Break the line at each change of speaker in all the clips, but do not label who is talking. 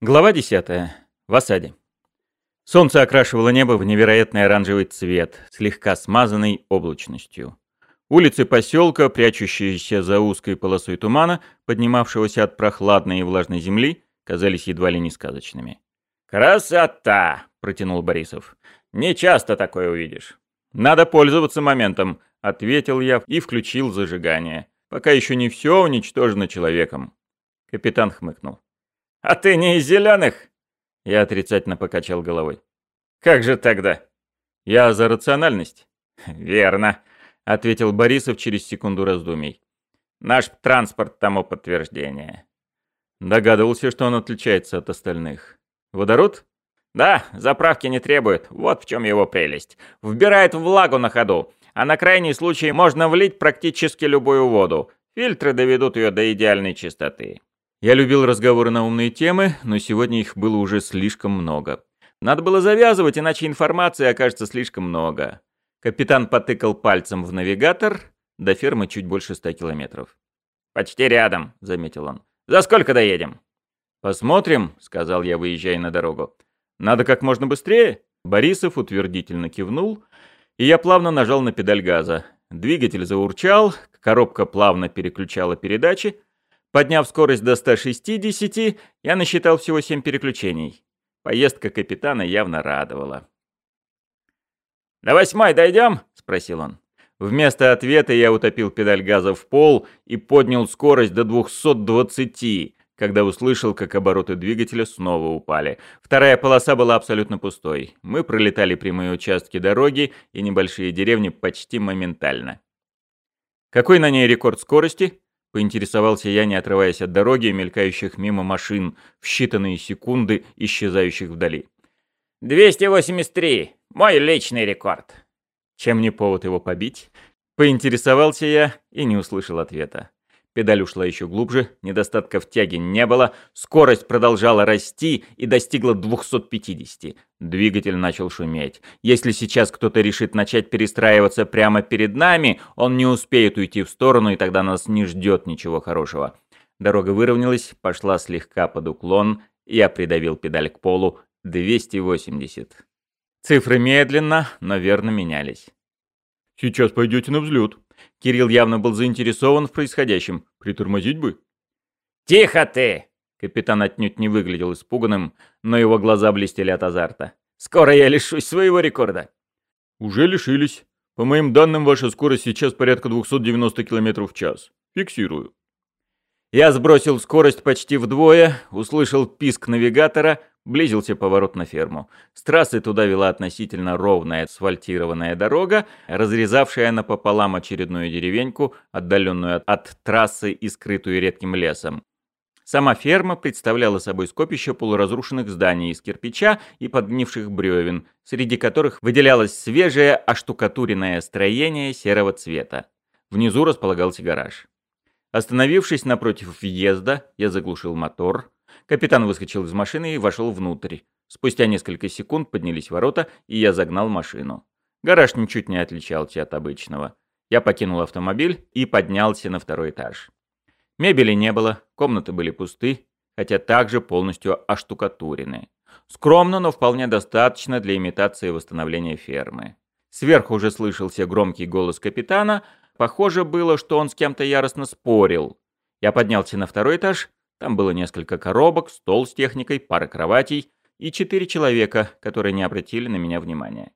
Глава 10. В осаде. Солнце окрашивало небо в невероятный оранжевый цвет, слегка смазанный облачностью. Улицы поселка, прячущиеся за узкой полосой тумана, поднимавшегося от прохладной и влажной земли, казались едва ли не сказочными.
«Красота!» — протянул Борисов. «Не часто такое увидишь».
«Надо пользоваться моментом», — ответил я и включил зажигание. «Пока еще не все уничтожено человеком». Капитан хмыкнул.
«А ты не из зеленых?»
Я отрицательно покачал головой.
«Как же тогда?»
«Я за рациональность».
«Верно», — ответил Борисов через секунду раздумий. «Наш транспорт тому подтверждение».
Догадывался, что он отличается от остальных. «Водород?»
«Да, заправки не требует. Вот в чем его прелесть. Вбирает влагу на ходу, а на крайний случай можно влить практически любую воду. Фильтры доведут ее до идеальной чистоты.
Я любил разговоры на умные темы, но сегодня их было уже слишком много. Надо было завязывать, иначе информации окажется слишком много. Капитан потыкал пальцем в навигатор, до фермы чуть больше ста километров.
«Почти рядом», — заметил он. «За сколько доедем?»
«Посмотрим», — сказал я, выезжая на дорогу. «Надо как можно быстрее?» Борисов утвердительно кивнул, и я плавно нажал на педаль газа. Двигатель заурчал, коробка плавно переключала передачи, Подняв скорость до 160, я насчитал всего 7 переключений. Поездка капитана явно радовала.
«До восьмой дойдем?» — спросил он.
Вместо ответа я утопил педаль газа в пол и поднял скорость до 220, когда услышал, как обороты двигателя снова упали. Вторая полоса была абсолютно пустой. Мы пролетали прямые участки дороги и небольшие деревни почти моментально. Какой на ней рекорд скорости? Поинтересовался я, не отрываясь от дороги, мелькающих мимо машин, в считанные секунды исчезающих вдали.
«283! Мой личный рекорд!»
Чем не повод его побить? Поинтересовался я и не услышал ответа. Педаль ушла еще глубже, недостатка в тяге не было, скорость продолжала расти и достигла 250. Двигатель начал шуметь. Если сейчас кто-то решит начать перестраиваться прямо перед нами, он не успеет уйти в сторону, и тогда нас не ждет ничего хорошего. Дорога выровнялась, пошла слегка под уклон, я придавил педаль к полу. 280. Цифры медленно, но верно менялись.
«Сейчас пойдете на взлет»,
Кирилл явно был заинтересован в происходящем. Притормозить бы.
«Тихо ты!»
Капитан отнюдь не выглядел испуганным, но его глаза блестели от азарта. «Скоро я лишусь своего рекорда!»
«Уже лишились. По моим данным, ваша скорость сейчас порядка 290 км в час. Фиксирую».
Я сбросил скорость почти вдвое, услышал писк навигатора, Близился поворот на ферму. С трассы туда вела относительно ровная асфальтированная дорога, разрезавшая напополам очередную деревеньку, отдаленную от трассы и скрытую редким лесом. Сама ферма представляла собой скопище полуразрушенных зданий из кирпича и подгнивших бревен, среди которых выделялось свежее оштукатуренное строение серого цвета. Внизу располагался гараж. Остановившись напротив въезда, я заглушил мотор, Капитан выскочил из машины и вошел внутрь. Спустя несколько секунд поднялись ворота, и я загнал машину. Гараж ничуть не отличался от обычного. Я покинул автомобиль и поднялся на второй этаж. Мебели не было, комнаты были пусты, хотя также полностью оштукатурены. Скромно, но вполне достаточно для имитации восстановления фермы. Сверху уже слышался громкий голос капитана. Похоже было, что он с кем-то яростно спорил. Я поднялся на второй этаж там было несколько коробок, стол с техникой, пара кроватей и четыре человека, которые не обратили на меня внимания.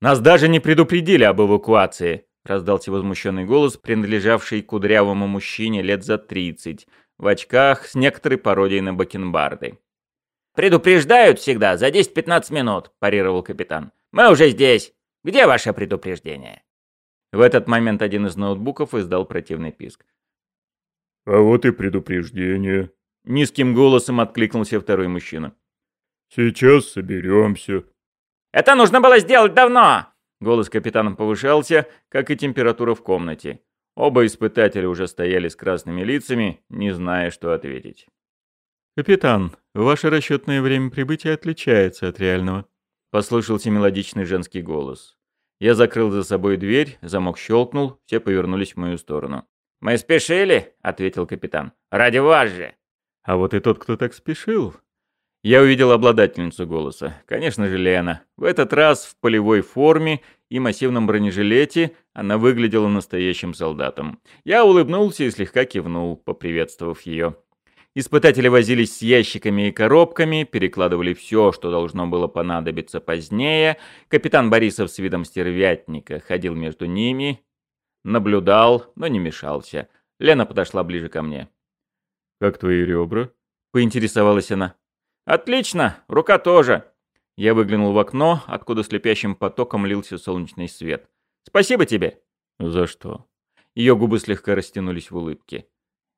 «Нас даже не предупредили об эвакуации!» — раздался возмущенный голос, принадлежавший кудрявому мужчине лет за тридцать, в очках с некоторой пародией на бакенбарды.
«Предупреждают всегда за 10-15 минут», — парировал капитан. «Мы уже здесь. Где ваше предупреждение?»
В этот момент один из ноутбуков издал противный писк.
«А вот и предупреждение», —
низким голосом откликнулся второй мужчина.
«Сейчас соберемся».
«Это нужно было сделать давно!»
Голос капитана повышался, как и температура в комнате. Оба испытателя уже стояли с красными лицами, не зная, что ответить. «Капитан, ваше расчетное время прибытия отличается от реального», — послышался мелодичный женский голос. Я закрыл за собой дверь, замок щелкнул, все повернулись в мою сторону.
«Мы спешили», — ответил капитан. «Ради вас же».
А вот и тот, кто так спешил. Я увидел обладательницу голоса. Конечно же, Лена. В этот раз в полевой форме и массивном бронежилете она выглядела настоящим солдатом. Я улыбнулся и слегка кивнул, поприветствовав ее. Испытатели возились с ящиками и коробками, перекладывали все, что должно было понадобиться позднее. Капитан Борисов с видом стервятника ходил между ними, наблюдал, но не мешался. Лена подошла ближе ко мне.
«Как твои ребра?»
— поинтересовалась она. «Отлично! Рука тоже!» Я выглянул в окно, откуда слепящим потоком лился солнечный свет. «Спасибо тебе!»
«За что?»
Ее губы слегка растянулись в улыбке.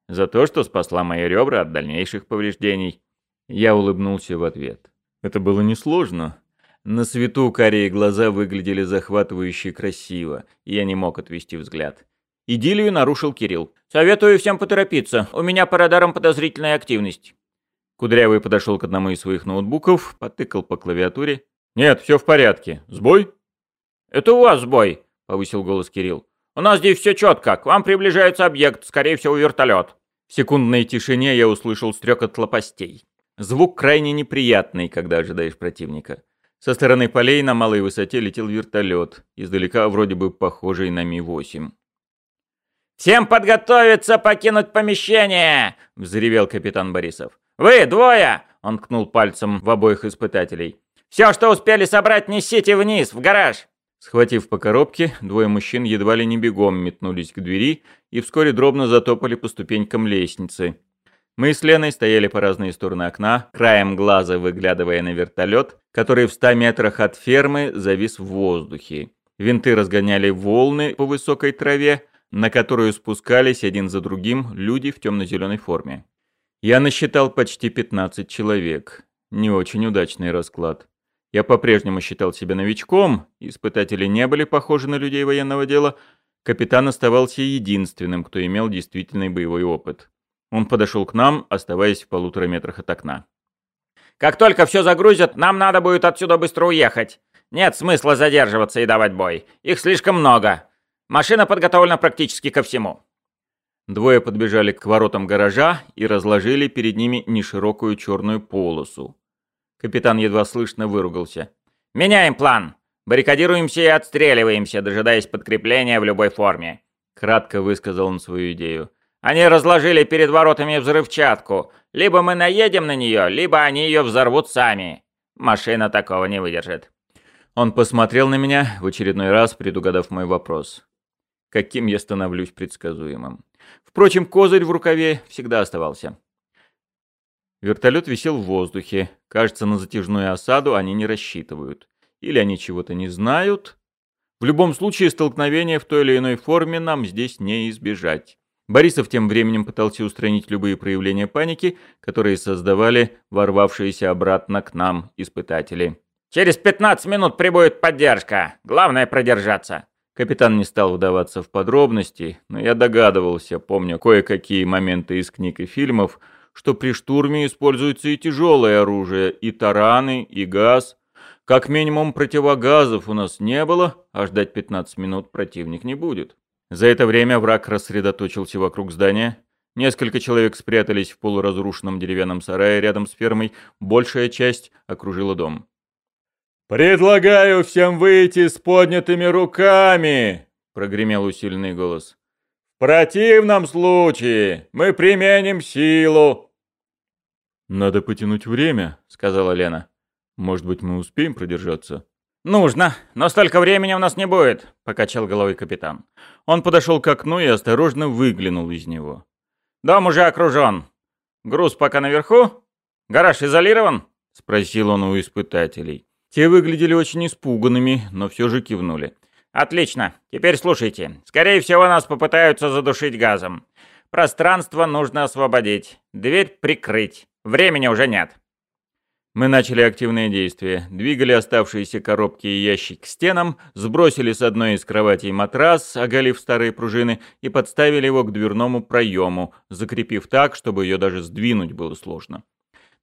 «За то, что спасла мои ребра от дальнейших повреждений». Я улыбнулся в ответ. Это было несложно. На свету карие глаза выглядели захватывающе красиво, и я не мог отвести взгляд. Идиллию нарушил Кирилл. «Советую всем поторопиться. У меня по радарам подозрительная активность». Кудрявый подошел к одному из своих ноутбуков, потыкал по клавиатуре. «Нет, все в порядке. Сбой?» «Это у вас сбой», — повысил голос Кирилл. «У нас здесь все четко. К вам приближается объект, скорее всего, вертолет». В секундной тишине я услышал стрекот лопастей. Звук крайне неприятный, когда ожидаешь противника. Со стороны полей на малой высоте летел вертолет, издалека вроде бы похожий на Ми-8. «Всем подготовиться покинуть помещение!» — взревел капитан Борисов. «Вы, двое!» — он ткнул пальцем в обоих испытателей. «Все, что успели собрать, несите вниз, в гараж!» Схватив по коробке, двое мужчин едва ли не бегом метнулись к двери и вскоре дробно затопали по ступенькам лестницы. Мы с Леной стояли по разные стороны окна, краем глаза выглядывая на вертолет, который в ста метрах от фермы завис в воздухе. Винты разгоняли волны по высокой траве, на которую спускались один за другим люди в темно-зеленой форме. Я насчитал почти 15 человек. Не очень удачный расклад. Я по-прежнему считал себя новичком, испытатели не были похожи на людей военного дела. Капитан оставался единственным, кто имел действительный боевой опыт. Он подошел к нам, оставаясь в полутора метрах от окна. «Как только все загрузят, нам надо будет отсюда быстро уехать. Нет смысла задерживаться и давать бой. Их слишком много. Машина подготовлена практически ко всему». Двое подбежали к воротам гаража и разложили перед ними неширокую черную полосу. Капитан едва слышно выругался. «Меняем план! Баррикадируемся и отстреливаемся, дожидаясь подкрепления в любой форме!» Кратко высказал он свою идею. «Они разложили перед воротами взрывчатку. Либо мы наедем на нее, либо они ее взорвут сами. Машина такого не выдержит». Он посмотрел на меня, в очередной раз предугадав мой вопрос. Каким я становлюсь предсказуемым. Впрочем, козырь в рукаве всегда оставался. Вертолет висел в воздухе. Кажется, на затяжную осаду они не рассчитывают. Или они чего-то не знают. В любом случае, столкновения в той или иной форме нам здесь не избежать. Борисов тем временем пытался устранить любые проявления паники, которые создавали ворвавшиеся обратно к нам испытатели. «Через 15 минут прибудет поддержка. Главное продержаться». Капитан не стал вдаваться в подробности, но я догадывался, помня кое-какие моменты из книг и фильмов, что при штурме используется и тяжелое оружие, и тараны, и газ. Как минимум противогазов у нас не было, а ждать 15 минут противник не будет. За это время враг рассредоточился вокруг здания. Несколько человек спрятались в полуразрушенном деревянном сарае рядом с фермой, большая часть окружила дом.
«Предлагаю всем выйти с поднятыми руками!» — прогремел усиленный голос. «В противном случае мы применим силу!»
«Надо потянуть время», — сказала Лена. «Может быть, мы успеем продержаться?» «Нужно, но столько времени у нас не будет», — покачал головой капитан. Он подошел к окну и осторожно выглянул из него. «Дом уже окружен. Груз пока наверху? Гараж изолирован?» — спросил он у испытателей. Те выглядели очень испуганными, но все же кивнули. «Отлично. Теперь слушайте. Скорее всего, нас попытаются задушить газом. Пространство нужно освободить. Дверь прикрыть. Времени уже нет». Мы начали активные действия. Двигали оставшиеся коробки и ящик к стенам, сбросили с одной из кроватей матрас, оголив старые пружины, и подставили его к дверному проему, закрепив так, чтобы ее даже сдвинуть было сложно.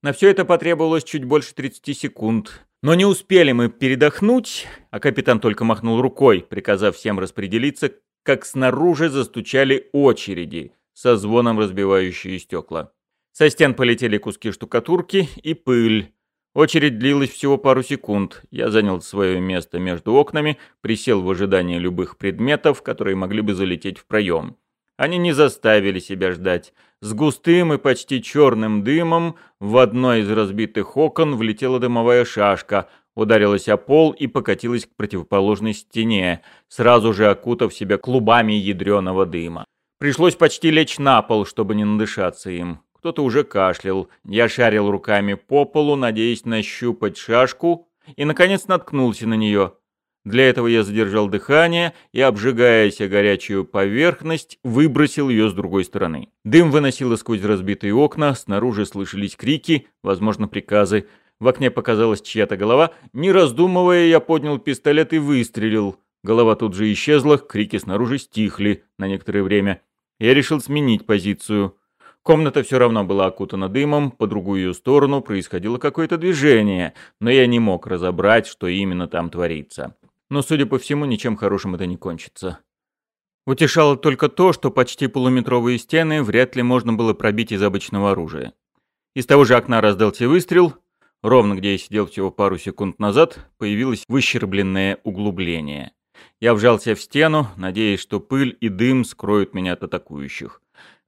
На все это потребовалось чуть больше 30 секунд. Но не успели мы передохнуть, а капитан только махнул рукой, приказав всем распределиться, как снаружи застучали очереди, со звоном разбивающие стекла. Со стен полетели куски штукатурки и пыль. Очередь длилась всего пару секунд. Я занял свое место между окнами, присел в ожидании любых предметов, которые могли бы залететь в проем. Они не заставили себя ждать. С густым и почти черным дымом в одно из разбитых окон влетела дымовая шашка, ударилась о пол и покатилась к противоположной стене, сразу же окутав себя клубами ядреного дыма. Пришлось почти лечь на пол, чтобы не надышаться им. Кто-то уже кашлял. Я шарил руками по полу, надеясь нащупать шашку, и, наконец, наткнулся на нее. Для этого я задержал дыхание и, обжигаясь о горячую поверхность, выбросил ее с другой стороны. Дым выносило сквозь разбитые окна, снаружи слышались крики, возможно, приказы. В окне показалась чья-то голова. Не раздумывая, я поднял пистолет и выстрелил. Голова тут же исчезла, крики снаружи стихли на некоторое время. Я решил сменить позицию. Комната все равно была окутана дымом, по другую сторону происходило какое-то движение, но я не мог разобрать, что именно там творится. Но, судя по всему, ничем хорошим это не кончится. Утешало только то, что почти полуметровые стены вряд ли можно было пробить из обычного оружия. Из того же окна раздался выстрел. Ровно где я сидел всего пару секунд назад, появилось выщербленное углубление. Я вжался в стену, надеясь, что пыль и дым скроют меня от атакующих.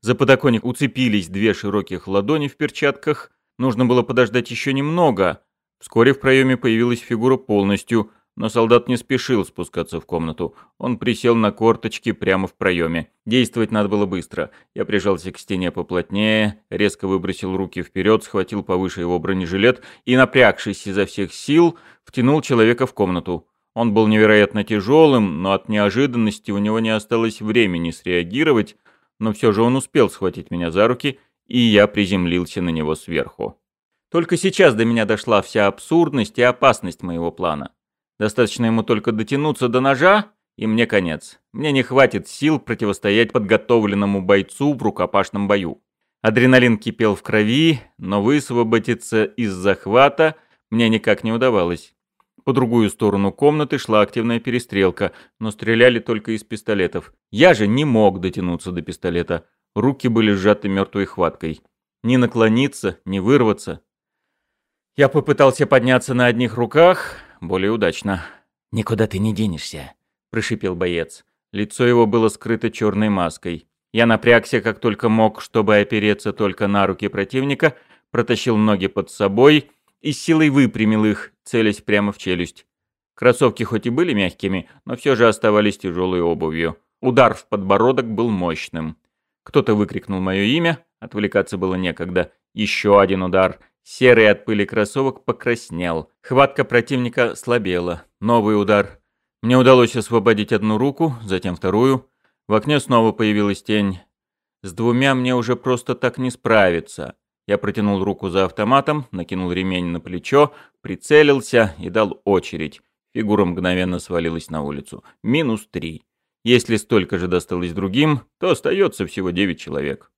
За подоконник уцепились две широких ладони в перчатках. Нужно было подождать еще немного. Вскоре в проеме появилась фигура полностью, но солдат не спешил спускаться в комнату. Он присел на корточки прямо в проеме. Действовать надо было быстро. Я прижался к стене поплотнее, резко выбросил руки вперед, схватил повыше его бронежилет и, напрягшись изо всех сил, втянул человека в комнату. Он был невероятно тяжелым, но от неожиданности у него не осталось времени среагировать, но все же он успел схватить меня за руки, и я приземлился на него сверху. Только сейчас до меня дошла вся абсурдность и опасность моего плана. Достаточно ему только дотянуться до ножа, и мне конец. Мне не хватит сил противостоять подготовленному бойцу в рукопашном бою. Адреналин кипел в крови, но высвободиться из захвата мне никак не удавалось. По другую сторону комнаты шла активная перестрелка, но стреляли только из пистолетов. Я же не мог дотянуться до пистолета. Руки были сжаты мертвой хваткой. Ни наклониться, ни вырваться. Я попытался подняться на одних руках, более удачно. «Никуда ты не денешься», — прошипел боец. Лицо его было скрыто черной маской. Я напрягся как только мог, чтобы опереться только на руки противника, протащил ноги под собой и силой выпрямил их, целясь прямо в челюсть. Кроссовки хоть и были мягкими, но все же оставались тяжелой обувью. Удар в подбородок был мощным. Кто-то выкрикнул мое имя, отвлекаться было некогда. Еще один удар. Серый от пыли кроссовок покраснел. Хватка противника слабела. Новый удар. Мне удалось освободить одну руку, затем вторую. В окне снова появилась тень. С двумя мне уже просто так не справиться. Я протянул руку за автоматом, накинул ремень на плечо, прицелился и дал очередь. Фигура мгновенно свалилась на улицу. Минус три. Если столько же досталось другим, то остается всего девять человек.